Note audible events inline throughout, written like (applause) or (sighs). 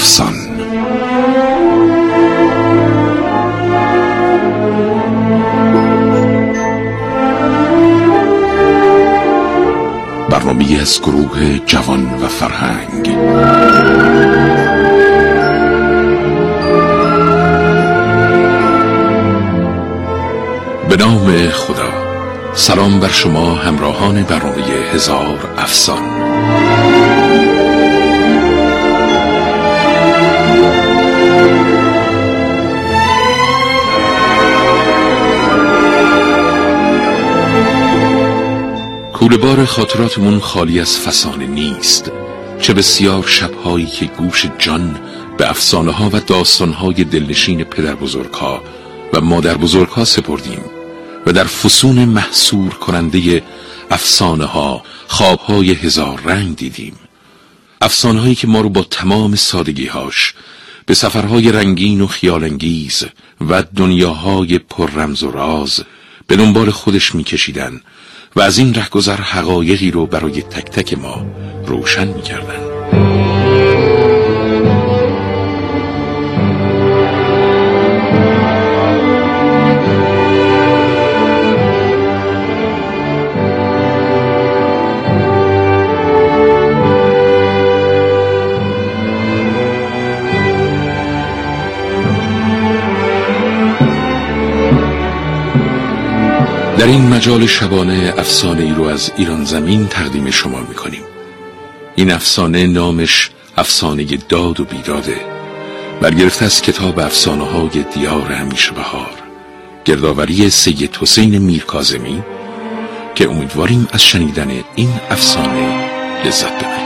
افسان برنامه از گروه جوان و فرهنگ. به نام خدا. سلام بر شما همراهان برنامه هزار افسان. بار خاطراتمون خالی از فسانه نیست چه بسیار شبهایی که گوش جان به افسانه ها و داستان های دلنشین پدر بزرگ ها و مادر بزرگ ها سپردیم و در فسون محصور کننده افسانه ها خواب های هزار رنگ دیدیم. افسانه هایی که ما رو با تمام سادگی هاش به سفرهای رنگین و خیالانگیز و دنیاهای پر رمز و راز به دنبال خودش میکشیدن و از این رهگذر حقایقی رو برای تک تک ما روشن می‌کردن. در این مجال شبانه افسانه ای رو از ایران زمین تقدیم شما می‌کنیم. این افسانه نامش افسانه داد و بیداده. برگرفته از کتاب افسانه های دیار همیشه بهار. گردآوری سید حسین میرکازمی که امیدواریم از شنیدن این افسانه لذت ببرید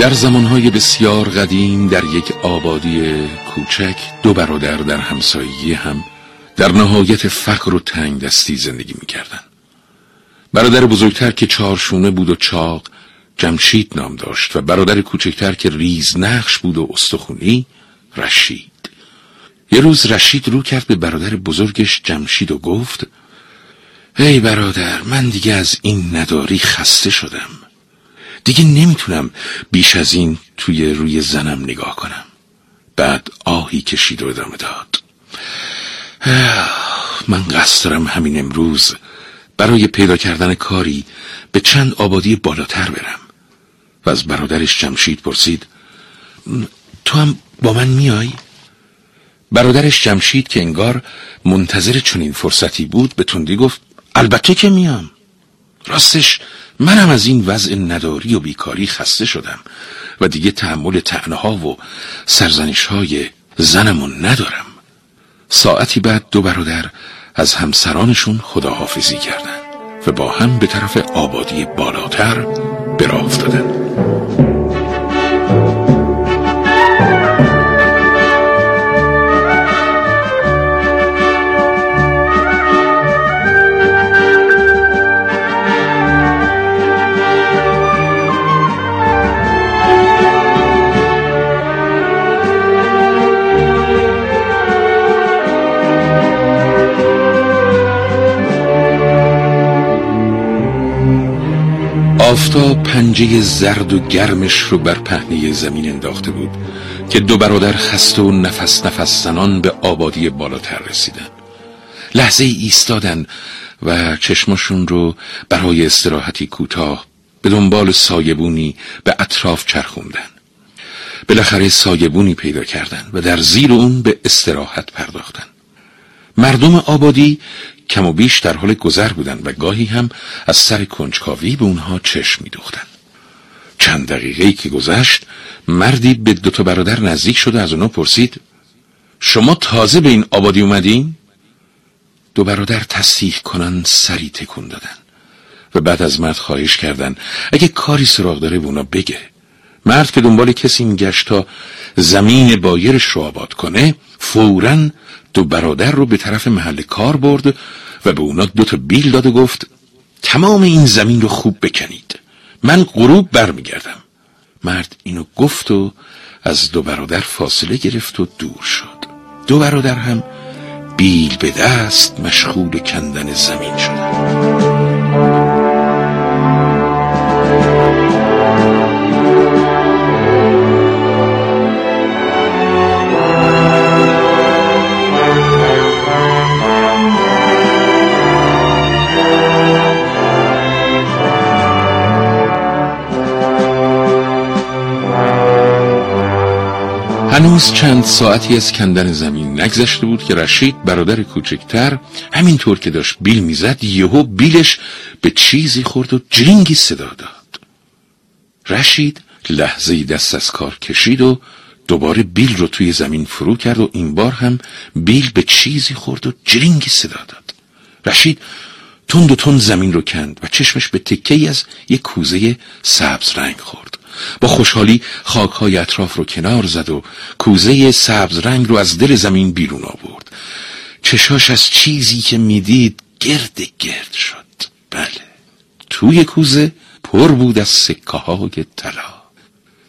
در زمانهای بسیار قدیم در یک آبادی کوچک دو برادر در همسایگی هم در نهایت فقر و تنگ دستی زندگی می‌کردند. برادر بزرگتر که چارشونه بود و چاق جمشید نام داشت و برادر کوچکتر که ریز نقش بود و استخونی رشید یه روز رشید رو کرد به برادر بزرگش جمشید و گفت ای برادر من دیگه از این نداری خسته شدم دیگه نمی‌تونم بیش از این توی روی زنم نگاه کنم. بعد آهی کشید و ادامه داد. (sighs) من قصد دارم همین امروز برای پیدا کردن کاری به چند آبادی بالاتر برم. و از برادرش جمشید پرسید تو هم با من میای؟ برادرش جمشید که انگار منتظر چنین فرصتی بود به تندی گفت البته که میام. راستش منم از این وضع نداری و بیکاری خسته شدم و دیگه تحمل تعنها و سرزنش های زنمون ندارم. ساعتی بعد دو برادر از همسرانشون خداحافظی کردند و با هم به طرف آبادی بالاتر براه افتادند. آفتاب پنجه زرد و گرمش رو بر پهنه زمین انداخته بود که دو برادر خسته و نفس نفس زنان به آبادی بالاتر رسیدن لحظه ایستادن و چشمشون رو برای استراحتی کوتاه به دنبال سایبونی به اطراف چرخوندن بالاخره سایبونی پیدا کردن و در زیر اون به استراحت پرداختن مردم آبادی کم و بیش در حال گذر بودند و گاهی هم از سر کنجکاوی به اونها چشم میدوختند چند دقیقه که گذشت مردی به دوتا برادر نزدیک شده از اونا پرسید شما تازه به این آبادی اومدین؟ دو برادر تصدیح کنن سری تکون دادن و بعد از مرد خواهش کردن اگه کاری سراغ داره به اونا بگه مرد که دنبال کسی میگشت تا زمین بایرش رو آباد کنه فورا دو برادر رو به طرف محل کار برد و به اونا دو تا بیل داد و گفت تمام این زمین رو خوب بکنید. من غروب برمیگردم. مرد اینو گفت و از دو برادر فاصله گرفت و دور شد. دو برادر هم بیل به دست مشغول کندن زمین شدند هنوز چند ساعتی از کندن زمین نگذشته بود که رشید برادر کوچکتر همینطور که داشت بیل می‌زد یهو بیلش به چیزی خورد و جرینگی صدا داد. رشید لحظه دست از کار کشید و دوباره بیل رو توی زمین فرو کرد و این بار هم بیل به چیزی خورد و جرینگی صدا داد. رشید تند و تند زمین رو کند و چشمش به تکه از یک کوزه سبز رنگ خورد. با خوشحالی خاکهای اطراف رو کنار زد و کوزه سبز رنگ رو از دل زمین بیرون آورد. چشاش از چیزی که می‌دید گرد گرد شد. بله توی کوزه پر بود از سکه های طلا.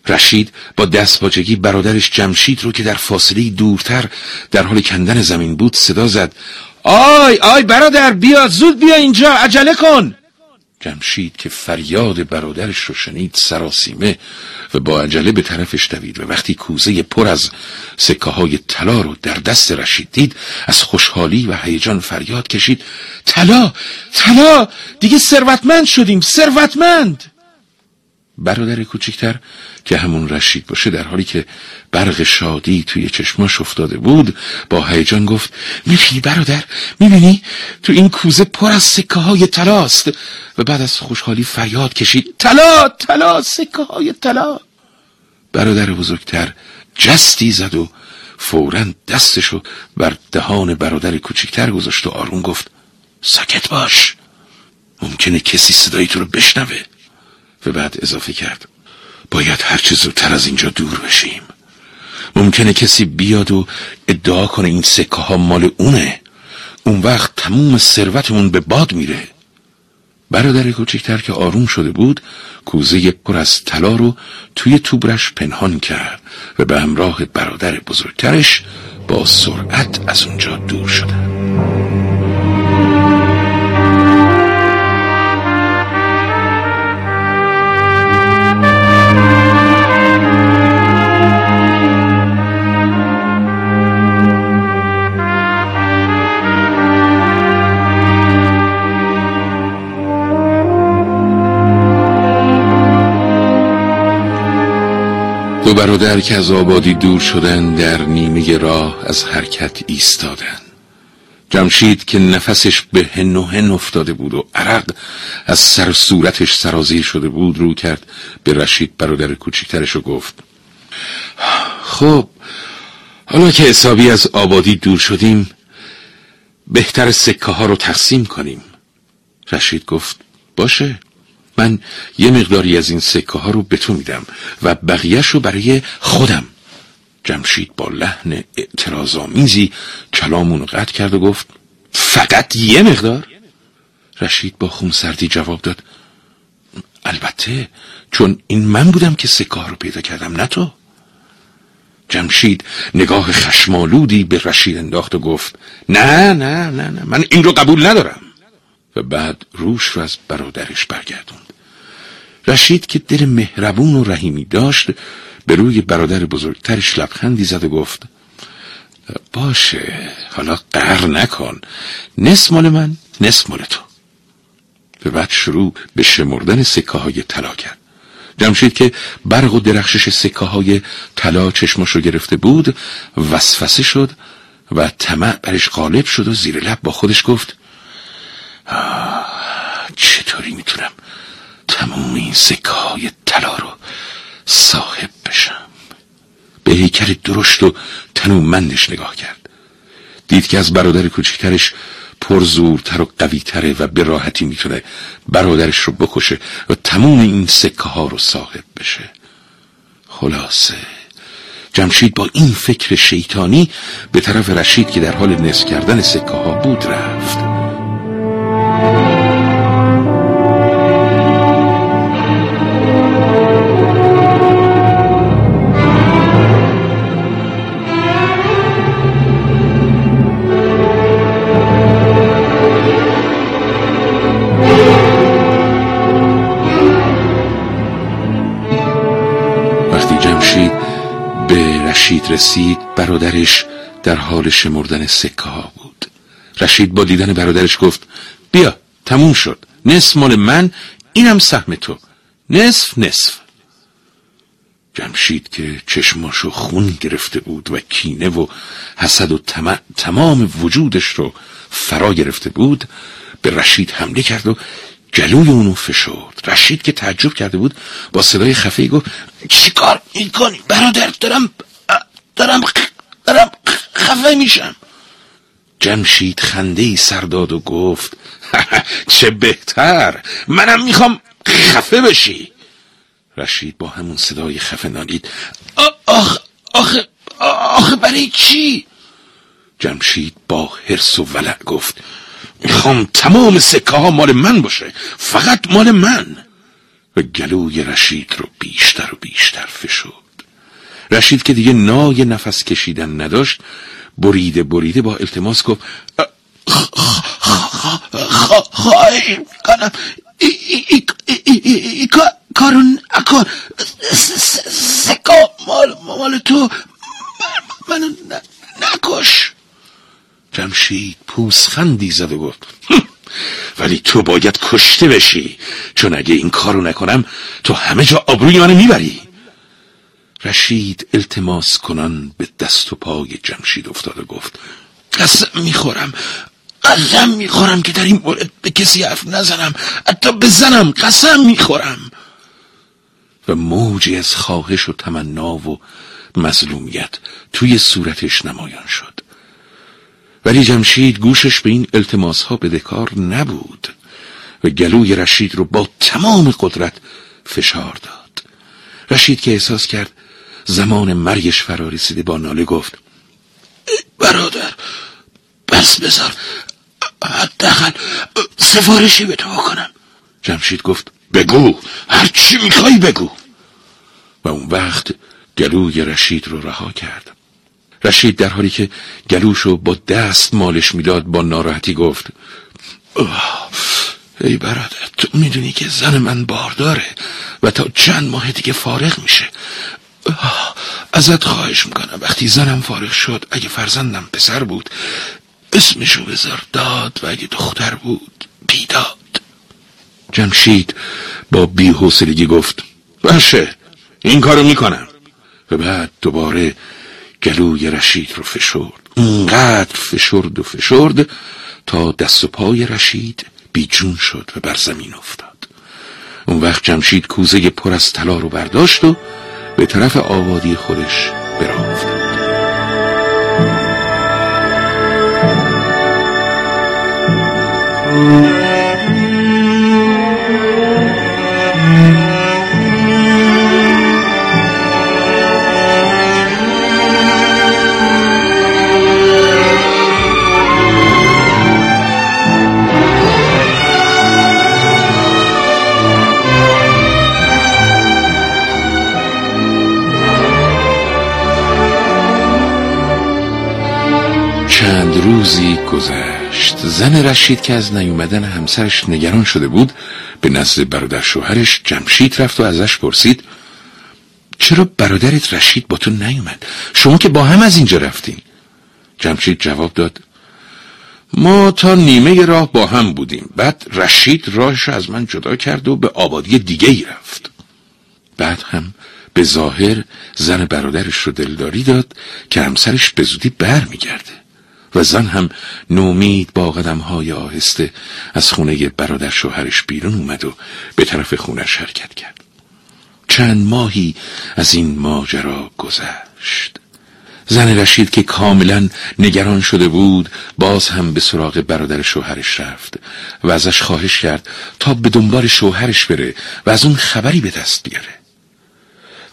رشید با دستباجگی برادرش جمشید رو که در فاصله دورتر در حال کندن زمین بود صدا زد. آی آی برادر بیا زود بیا اینجا عجله کن! جمشید که فریاد برادرش رو شنید سراسیمه و با عجله به طرفش دوید و وقتی کوزه پر از سکه های طلا رو در دست رشید دید از خوشحالی و هیجان فریاد کشید طلا! طلا! دیگه ثروتمند شدیم ثروتمند! برادر کوچکتر که همون رشید باشه در حالی که برق شادی توی چشماش افتاده بود با هیجان گفت می‌بینی برادر؟ می‌بینی؟ تو این کوزه پر از سکه های تلاست و بعد از خوشحالی فریاد کشید طلا طلا سکه های طلا. برادر بزرگتر جستی زد و فورا دستشو بر دهان برادر کوچکتر گذاشت و آروم گفت ساکت باش. ممکنه کسی صدای تو رو بشنوه. و بعد اضافه کرد. باید هرچه زودتر از اینجا دور بشیم. ممکنه کسی بیاد و ادعا کنه این سکه ها مال اونه. اون وقت تموم ثروتمون به باد میره. برادر کوچکتر که آروم شده بود کوزه پر از طلا رو توی توبرش پنهان کرد و به همراه برادر بزرگترش با سرعت از اونجا دور شدن. دو برادر که از آبادی دور شدن در نیمه راه از حرکت ایستادن. جمشید که نفسش به هن و هن افتاده بود و عرق از سر صورتش سرازیر شده بود رو کرد به رشید برادر کوچکترش و گفت خب حالا که حسابی از آبادی دور شدیم بهتر سکه ها رو تقسیم کنیم. رشید گفت باشه. من یه مقداری از این سکه ها رو به تو میدم و بقیهش رو برای خودم. جمشید با لحن اعتراض آمیزی کلامون قطع کرد و گفت فقط یه مقدار؟ رشید با خونسردی جواب داد البته چون این من بودم که سکه رو پیدا کردم نه تو. جمشید نگاه خشمالودی به رشید انداخت و گفت نه نه نه نه من این رو قبول ندارم. و بعد روش رو از برادرش برگردوند. رشید که دل مهربون و رحیمی داشت به روی برادر بزرگترش لبخندی زد و گفت باشه حالا قهر نکن. نصف مال من نصف مال تو. به بعد شروع به شمردن سکه های طلا کرد. جمشید که برق و درخشش سکه های طلا چشمش رو گرفته بود وسوسه شد و طمع برش غالب شد و زیر لب با خودش گفت چطوری می‌تونم تمام این سکه های طلا رو صاحب بشم؟ به هیکل درشت و تنومندش نگاه کرد. دید که از برادر کوچکترش پرزورتر و قویتره و به راحتی می‌تونه برادرش رو بکشه و تمام این سکه ها رو صاحب بشه. خلاصه جمشید با این فکر شیطانی به طرف رشید که در حال نصف کردن سکه ها بود رفت. رسید برادرش در حال شمردن سکه ها بود. رشید با دیدن برادرش گفت بیا تموم شد. نصف مال من اینم سهم تو. نصف نصف. جمشید که چشماشو خون گرفته بود و کینه و حسد و تمام وجودش رو فرا گرفته بود به رشید حمله کرد و جلوی اونو فشرد. رشید که تعجب کرده بود با صدای خفه گفت چیکار؟ می‌کنی برادر دارم دارم دارم خفه میشم. جمشید خنده ای سرداد و گفت (laughs) چه بهتر منم می‌خوام خفه بشی. رشید با همون صدای خفه نالید آخ آخه آخه برای چی؟ جمشید با حرس و ولع گفت می‌خوام تمام سکه ها مال من باشه فقط مال من. و گلوی رشید رو بیشتر و بیشتر فشد رشید که دیگه نای نفس کشیدن نداشت بریده بریده با التماس گفت خواهش کنم کارون اکن سکا مال مال تو منو نکش. جمشید پوسخندی زد و گفت ولی تو باید کشته بشی چون اگه این کارو نکنم تو همه جا آبروی منو می‌بری. رشید التماس کنان به دست و پای جمشید افتاد و گفت قسم می‌خورم قسم می‌خورم که در این مورد به کسی حرف نزنم حتی بزنم قسم می‌خورم. و موجی از خواهش و تمنا و مظلومیت توی صورتش نمایان شد. ولی جمشید گوشش به این التماس ها بدهکار نبود و گلوی رشید رو با تمام قدرت فشار داد. رشید که احساس کرد زمان مرگش فرا رسیده با ناله گفت برادر بس بذار حداقل سفارشی به تو کنم جمشید گفت بگو هر چی می‌خوای بگو. و اون وقت گلوی رشید رو رها کرد. رشید در حالی که گلوشو با دست مالش می‌داد با ناراحتی گفت ای برادر تو می‌دونی که زن من بارداره و تا چند ماه دیگه فارغ میشه. ازت خواهش می‌کنم. وقتی زنم فارغ شد اگه فرزندم پسر بود اسمشو بذار داد و اگه دختر بود بیداد. جمشید با بیحوصلگی گفت باشه این کارو می‌کنم. و بعد دوباره گلوی رشید رو فشرد. اونقدر فشرد و فشرد تا دست و پای رشید بیجون شد و بر زمین افتاد. اون وقت جمشید کوزه پر از طلا رو برداشت و به طرف آبادی خودش براه افتاد روزی گذشت. زن رشید که از نیومدن همسرش نگران شده بود به نزد برادر شوهرش جمشید رفت و ازش پرسید چرا برادرت رشید با تو نیومد؟ شما که با هم از اینجا رفتین. جمشید جواب داد ما تا نیمه راه با هم بودیم. بعد رشید راهش از من جدا کرد و به آبادی دیگه ای رفت. بعد هم به ظاهر زن برادرش رو دلداری داد که همسرش به زودی بر میگرده و زن هم نومید با قدم های آهسته از خونه برادر شوهرش بیرون اومد و به طرف خونش حرکت کرد. چند ماهی از این ماجرا گذشت. زن رشید که کاملا نگران شده بود باز هم به سراغ برادر شوهرش رفت و ازش خواهش کرد تا به دنبال شوهرش بره و از اون خبری به دست بیاره.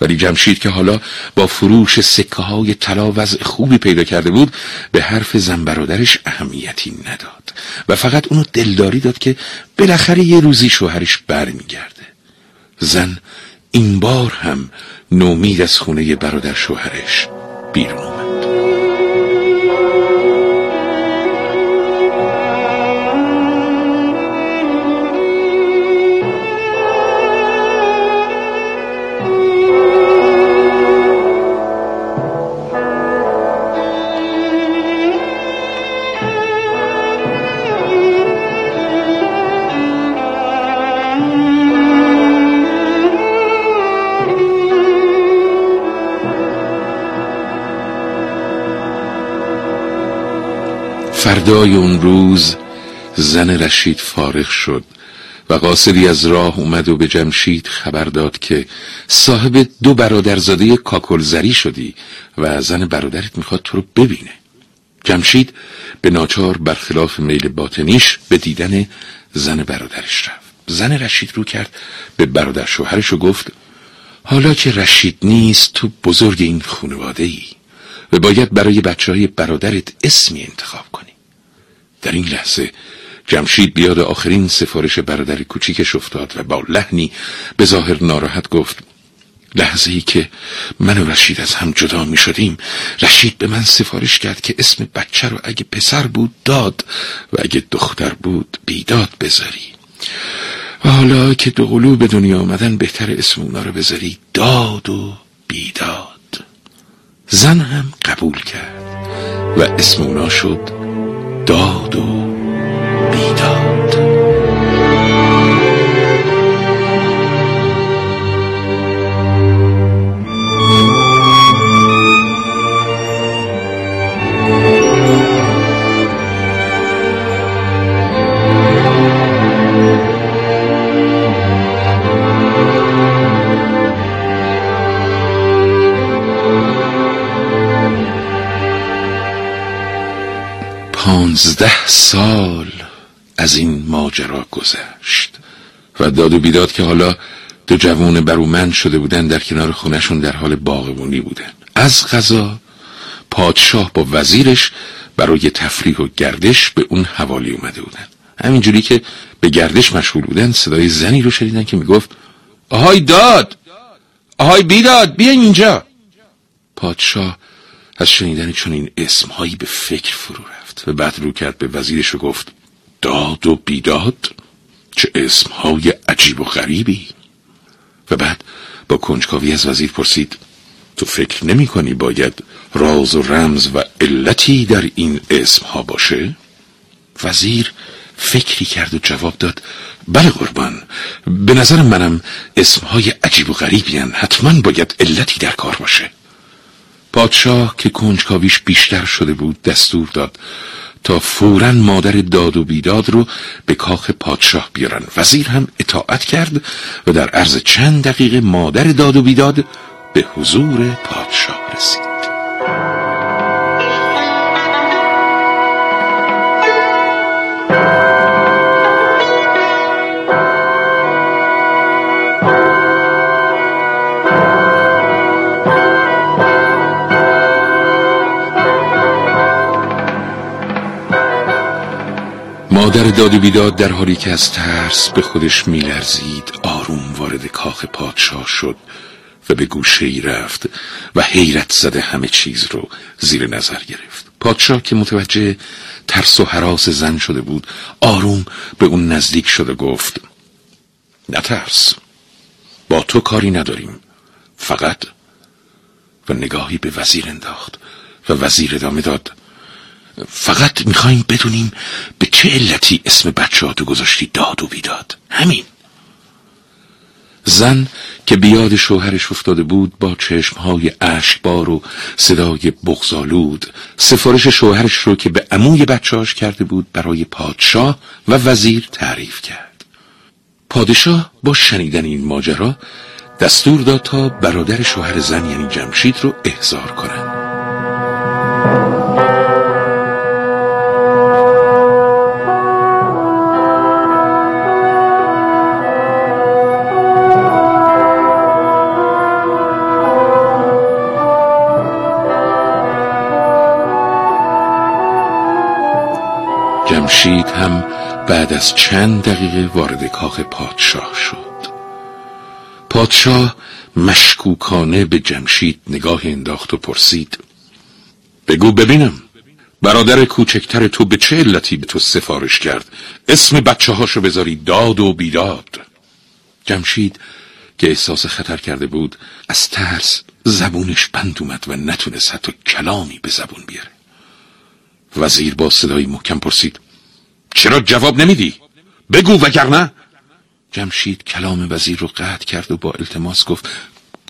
ولی جمشید که حالا با فروش سکه های طلا وضع خوبی پیدا کرده بود به حرف زن برادرش اهمیتی نداد. و فقط اونو دلداری داد که بالاخره یه روزی شوهرش برمیگرده. زن این بار هم نومید از خونه برادر شوهرش بیرون فردای اون روز زن رشید فارغ شد و قاصدی از راه اومد و به جمشید خبر داد که صاحب دو برادرزاده کاکلزری شدی و زن برادرت می‌خواد تو رو ببینه. جمشید به ناچار برخلاف میل باطنیش به دیدن زن برادرش رفت. زن رشید رو کرد به برادر شوهرش و گفت حالا که رشید نیست تو بزرگ این خانواده ای و باید برای بچه های برادرت اسمی انتخاب کنی. در این لحظه جمشید بیاد آخرین سفارش برادر کوچیکش افتاد و با لحنی به ظاهر ناراحت گفت لحظه ای که من و رشید از هم جدا می شدیم رشید به من سفارش کرد که اسم بچه رو اگه پسر بود داد و اگه دختر بود بیداد بذاری. و حالا که دو به دنیا آمدن بهتر اسم اونا رو بذاری داد و بیداد. زن هم قبول کرد و اسم اونا شد داد و پانزده سال از این ماجرا گذشت و داد و بیداد که حالا دو جوان برومند شده بودن در کنار خونشون در حال باغبونی بودن. از غذا پادشاه با وزیرش برای تفریح و گردش به اون حوالی اومده بودن. همینجوری که به گردش مشغول بودن صدای زنی رو شنیدن که می‌گفت آهای داد! آهای بیداد! بیاین اینجا! پادشاه از شنیدن چون این اسمهایی به فکر فرو رفت و بعد رو کرد به وزیرش و گفت داد و بیداد؟ چه اسمهای عجیب و غریبی؟ و بعد با کنجکاوی از وزیر پرسید تو فکر نمی کنی باید راز و رمز و علتی در این اسمها باشه؟ وزیر فکری کرد و جواب داد بله قربان به نظر منم اسمهای عجیب و غریبی حتما باید علتی در کار باشه. پادشاه که کنجکاویش بیشتر شده بود دستور داد تا فورا مادر داد و بیداد رو به کاخ پادشاه بیارن. وزیر هم اطاعت کرد و در عرض چند دقیقه مادر داد و بیداد به حضور پادشاه رسید. مادر داد و بیداد در حالی که از ترس به خودش میلرزید آروم وارد کاخ پادشاه شد و به گوشه ای رفت و حیرت زده همه چیز رو زیر نظر گرفت. پادشاه که متوجه ترس و حراس زن شده بود آروم به اون نزدیک شد و گفت نترس با تو کاری نداریم فقط. و نگاهی به وزیر انداخت و وزیر ادامه داد فقط می‌خوایم بدونیم به چه علتی اسم بچه ها تو گذاشتی داد و بیداد. همین. زن که بیاد شوهرش افتاده بود با چشمهای اشکبار و صدای بغزالود سفارش شوهرش رو که به عموی بچهاش کرده بود برای پادشاه و وزیر تعریف کرد. پادشاه با شنیدن این ماجرا دستور داد تا برادر شوهر زن یعنی جمشید رو احضار کنند. جمشید هم بعد از چند دقیقه وارد کاخ پادشاه شد. پادشاه مشکوکانه به جمشید نگاه انداخت و پرسید بگو ببینم برادر کوچکتر تو به چه علتی به تو سفارش کرد؟ اسم بچه هاشو بذاری داد و بیداد. جمشید که احساس خطر کرده بود از ترس زبونش بند اومد و نتونست حتی کلامی به زبون بیاره. وزیر با صدایی محکم پرسید چرا جواب نمیدی؟ بگو وگرنه. جمشید کلام وزیر رو قطع کرد و با التماس گفت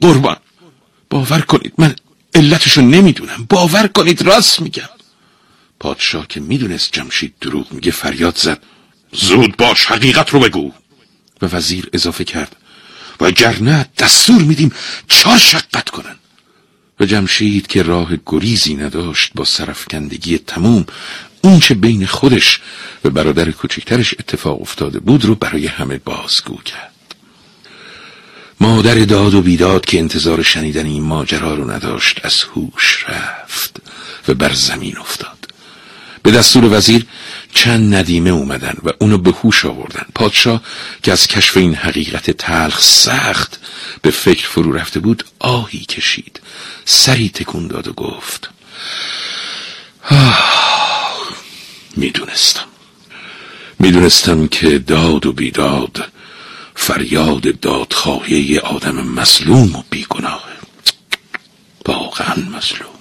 قربان باور کنید من علتشو نمی‌دونم. باور کنید راست میگم. پادشاه که می‌دونست جمشید دروغ میگه فریاد زد زود باش حقیقت رو بگو. و وزیر اضافه کرد و دستور میدیم چهار شقت کنن. و جمشید که راه گریزی نداشت با سرفکندگی تموم اون چه بین خودش و برادر کوچکترش اتفاق افتاده بود رو برای همه بازگو کرد. مادر داد و بیداد که انتظار شنیدن این ماجرا رو نداشت از هوش رفت و بر زمین افتاد. به دستور وزیر چند ندیمه اومدن و اونو به هوش آوردن. پادشاه که از کشف این حقیقت تلخ سخت به فکر فرو رفته بود آهی کشید. سری تکون داد و گفت می‌دونستم. می‌دونستم که داد و بیداد فریاد دادخواهی آدم مظلوم و بیگناه. واقعا مظلوم.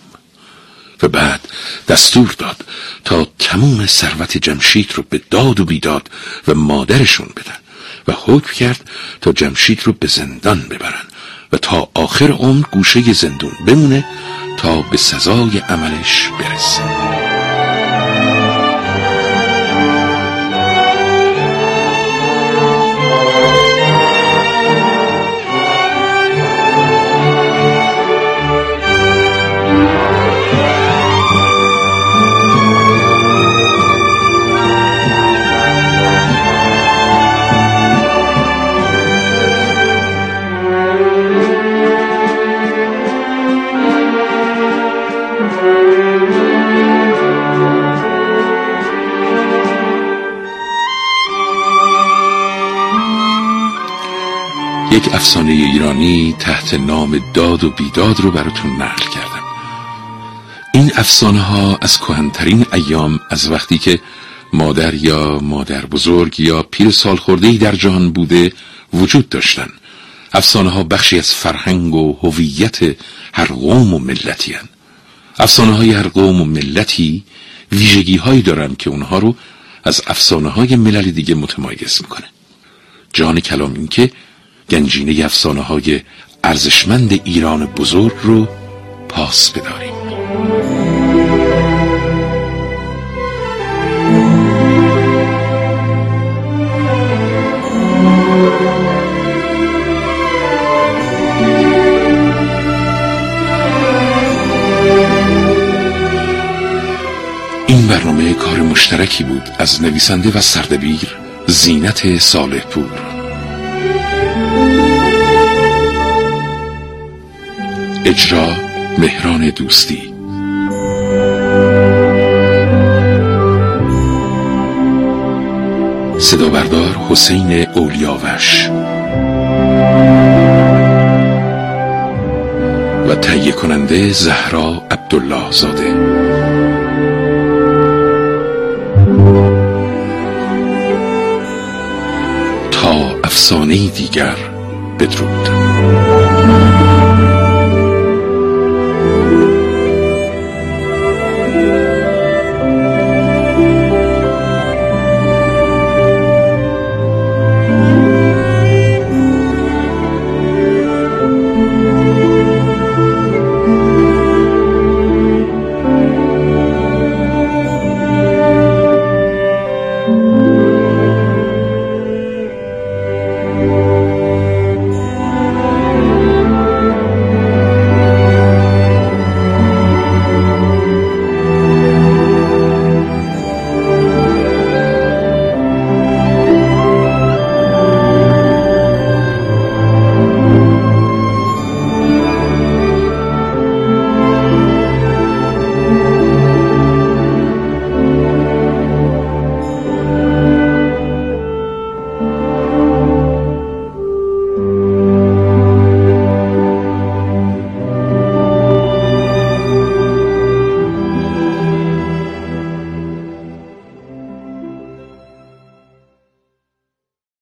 و بعد دستور داد تا تموم ثروت جمشید رو به داد و بیداد و مادرشون بدن و حکم کرد تا جمشید رو به زندان ببرن و تا آخر عمر گوشه زندون بمونه تا به سزای عملش برسه. افسانه ایرانی تحت نام داد و بیداد رو براتون نقل کردم. این افسانه ها از کهنترین ایام از وقتی که مادر یا مادر بزرگ یا پیر سال خورده در جهان بوده وجود داشتن. افسانه ها بخشی از فرهنگ و هویت هر قوم و ملتی هن. افسانه های هر قوم و ملتی ویژگی هایی دارن که اونها رو از افسانه های ملل دیگه متمایز می‌کنه. جان کلام این که گنجینه افسانه های ارزشمند ایران بزرگ رو پاس بداریم. این برنامه کار مشترکی بود از نویسنده و سردبیر زینت صالح پور اجرا مهران دوستی. صدا بردار حسین اولیاوش. و تهیه کننده زهرا عبدالله زاده تا افسانه دیگر بدرود.